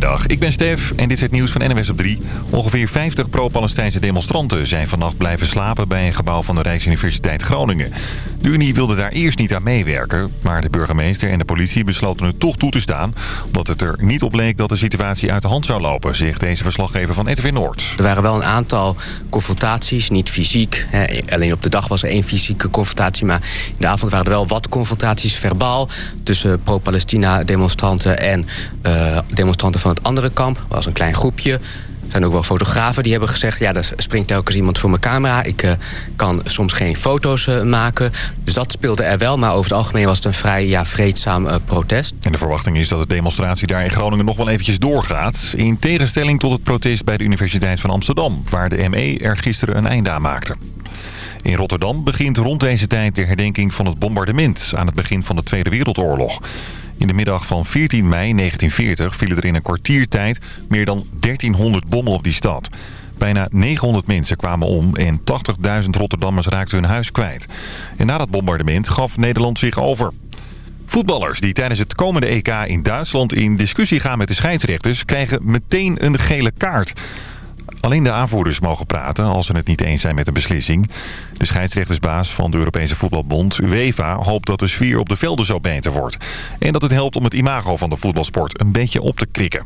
Goedemiddag, ik ben Stef en dit is het nieuws van NWS op 3. Ongeveer 50 pro-Palestijnse demonstranten zijn vannacht blijven slapen bij een gebouw van de Rijksuniversiteit Groningen. De Unie wilde daar eerst niet aan meewerken, maar de burgemeester en de politie besloten het toch toe te staan. Omdat het er niet op leek dat de situatie uit de hand zou lopen, zegt deze verslaggever van RTV Noord. Er waren wel een aantal confrontaties, niet fysiek. Alleen op de dag was er één fysieke confrontatie, maar in de avond waren er wel wat confrontaties verbaal tussen pro-Palestina demonstranten en uh, demonstranten van het andere kamp. Was een klein groepje. Er zijn ook wel fotografen die hebben gezegd... ja, er springt telkens iemand voor mijn camera. Ik uh, kan soms geen foto's uh, maken. Dus dat speelde er wel. Maar over het algemeen was het een vrij ja, vreedzaam uh, protest. En de verwachting is dat de demonstratie daar in Groningen nog wel eventjes doorgaat. In tegenstelling tot het protest bij de Universiteit van Amsterdam... waar de ME er gisteren een einde aan maakte. In Rotterdam begint rond deze tijd de herdenking van het bombardement... aan het begin van de Tweede Wereldoorlog. In de middag van 14 mei 1940 vielen er in een kwartiertijd meer dan 1300 bommen op die stad. Bijna 900 mensen kwamen om en 80.000 Rotterdammers raakten hun huis kwijt. En na dat bombardement gaf Nederland zich over. Voetballers die tijdens het komende EK in Duitsland in discussie gaan met de scheidsrechters... krijgen meteen een gele kaart. Alleen de aanvoerders mogen praten als ze het niet eens zijn met een beslissing. De scheidsrechtersbaas van de Europese Voetbalbond, UEFA, hoopt dat de sfeer op de velden zo beter wordt. En dat het helpt om het imago van de voetbalsport een beetje op te krikken.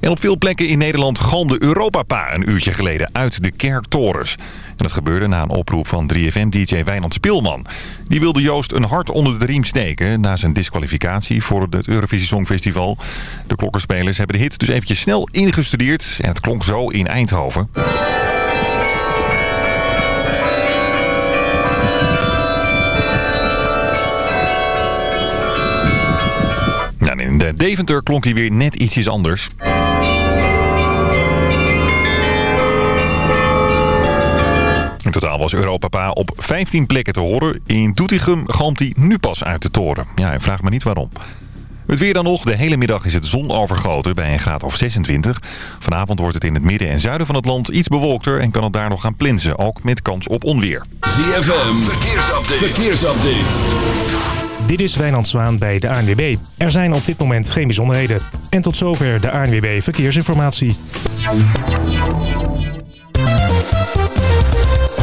En op veel plekken in Nederland galmde Europapa een uurtje geleden uit de kerktorens. En dat gebeurde na een oproep van 3FM-dj Wijnand Speelman. Die wilde Joost een hart onder de riem steken na zijn disqualificatie voor het Eurovisie Songfestival. De klokkenspelers hebben de hit dus eventjes snel ingestudeerd en het klonk zo in Eindhoven. Nou, in de Deventer klonk hij weer net ietsjes anders. Totaal was Europapa op 15 plekken te horen. In Doetinchem galmt hij nu pas uit de toren. Ja, en vraag me niet waarom. Het weer dan nog. De hele middag is het zon overgoten bij een graad of 26. Vanavond wordt het in het midden en zuiden van het land iets bewolkter... en kan het daar nog gaan plinsen, ook met kans op onweer. ZFM, verkeersupdate. verkeersupdate. Dit is Wijnand Zwaan bij de ANWB. Er zijn op dit moment geen bijzonderheden. En tot zover de ANWB Verkeersinformatie.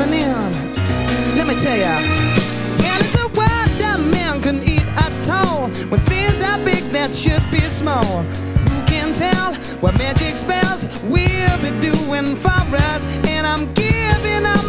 living in. Let me tell ya. And it's a world man can eat at all. When things are big that should be small. Who can tell what magic spells we'll be doing for us? And I'm giving up.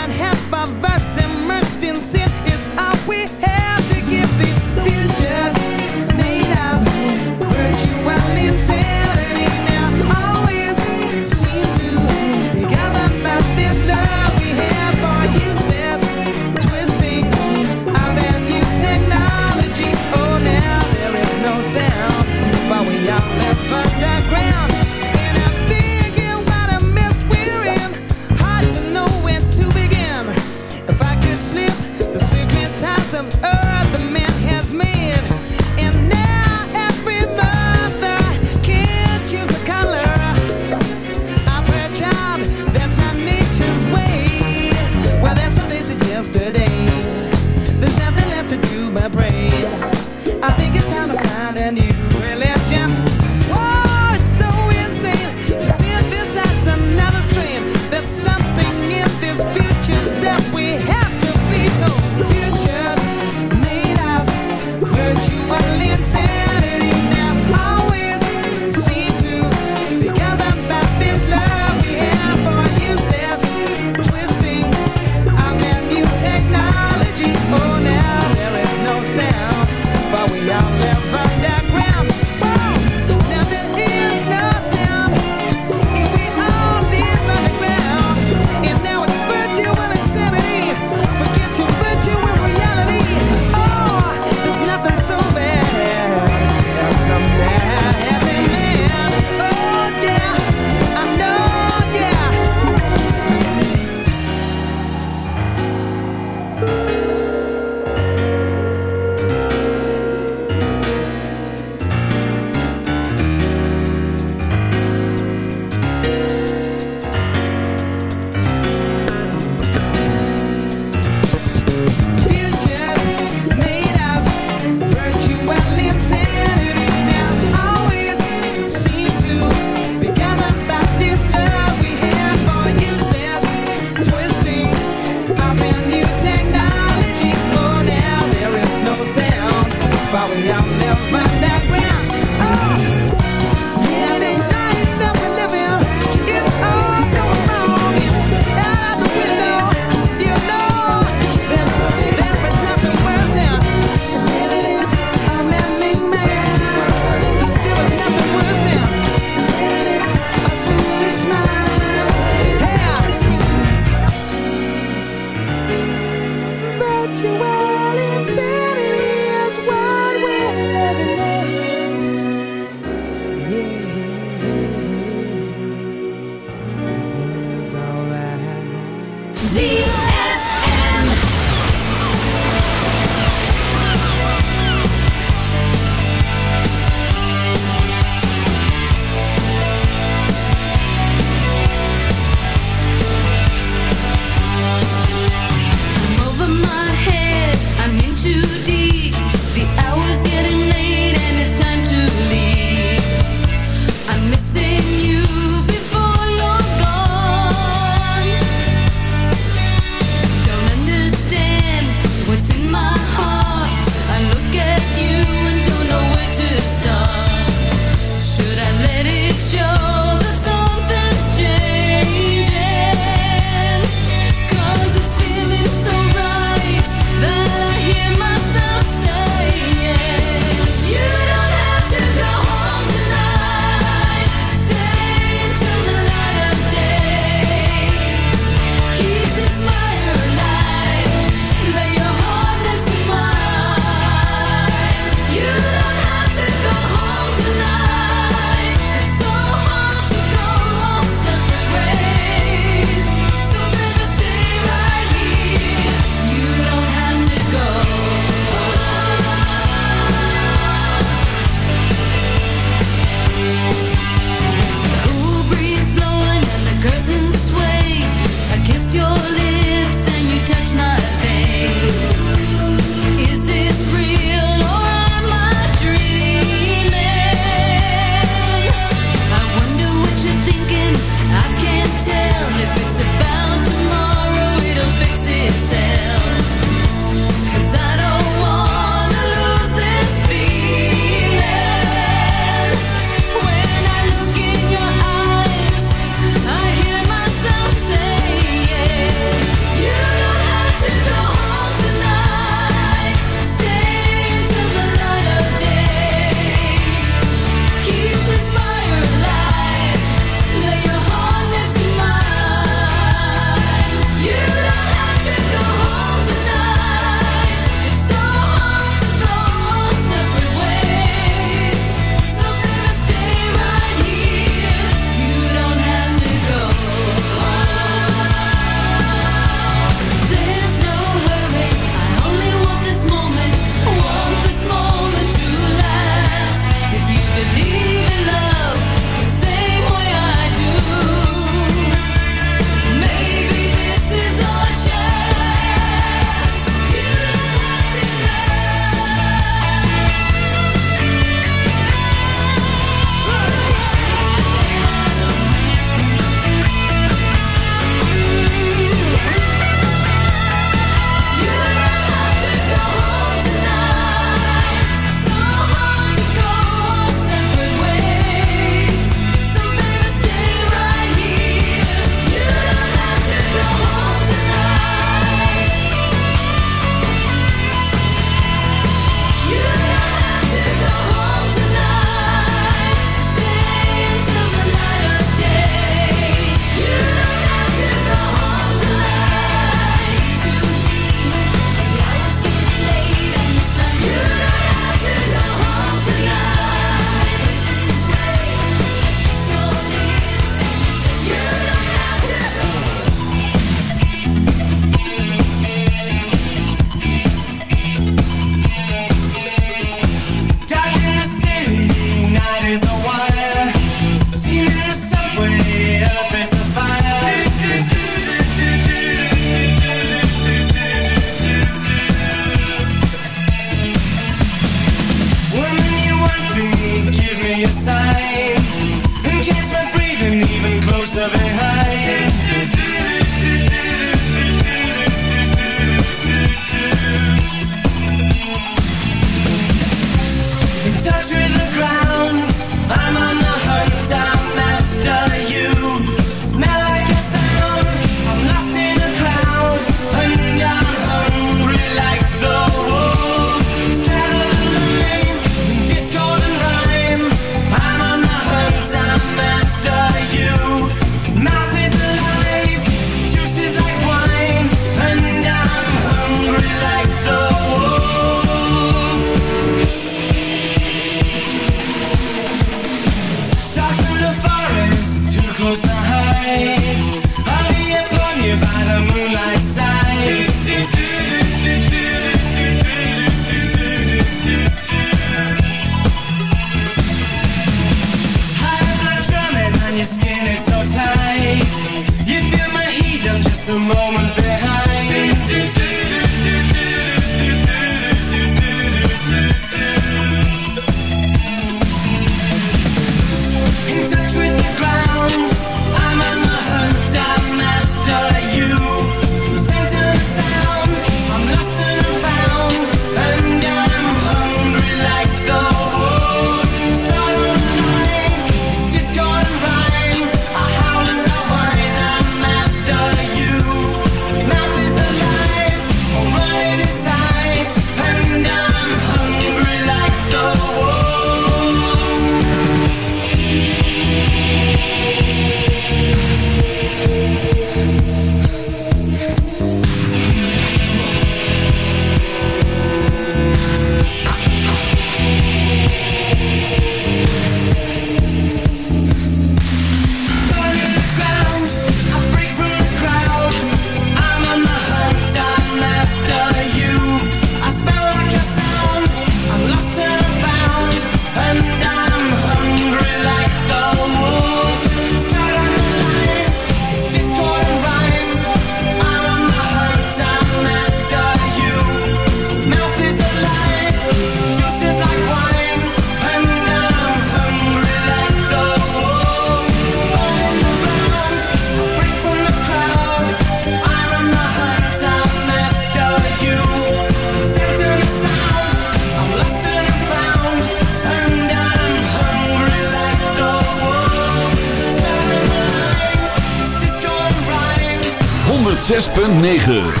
9.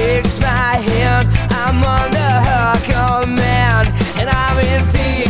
takes my hand I'm on the hook, oh man And I'm in deep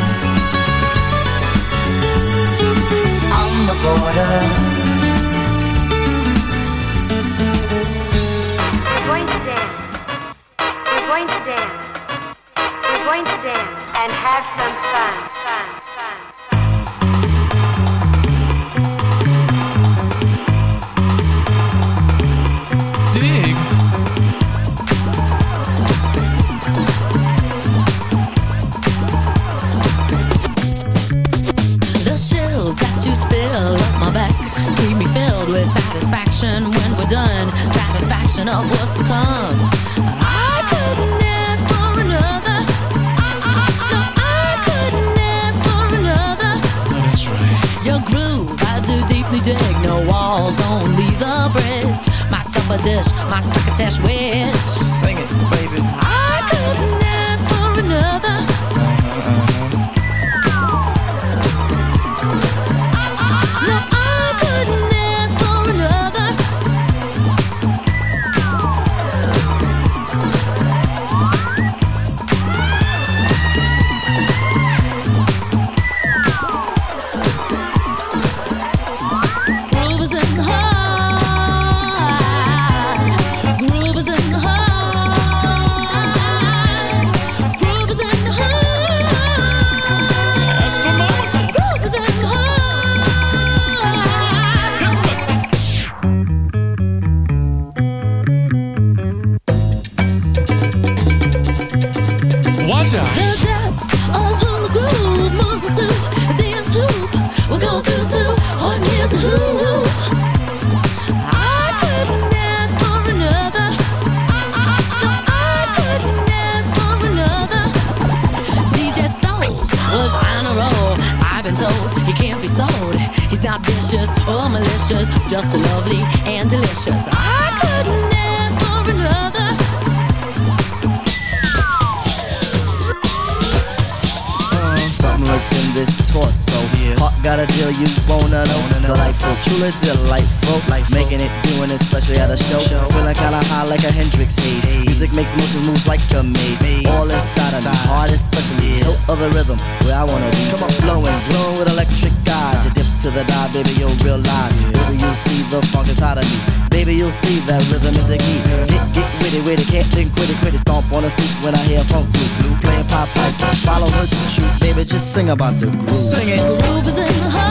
On the border. We're going to dance. We're going to dance. We're going to dance and have some fun. no walls, only the bridge. My supper dish, my succotash wish. Sing it, baby. pipe. Follow her to shoot. baby. Just sing about the groove. Sing it. The groove is in the heart.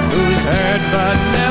who's heard but never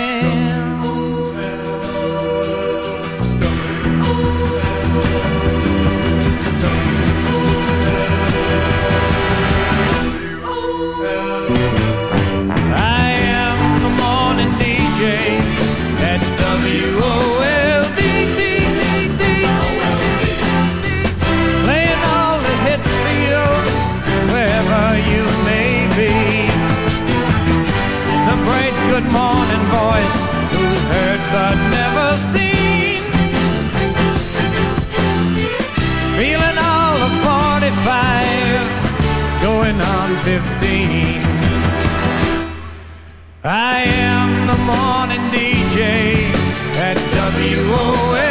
45, going on 15. I am the morning DJ at WOLD.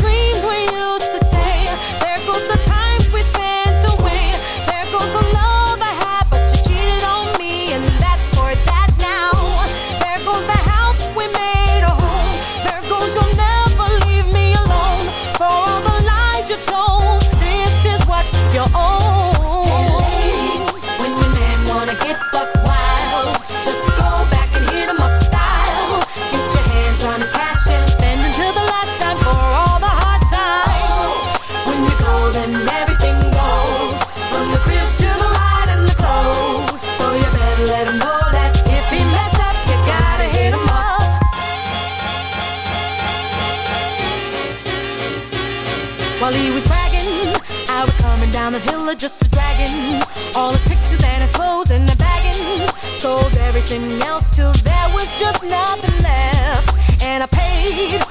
nothing else till there was just nothing left. And I paid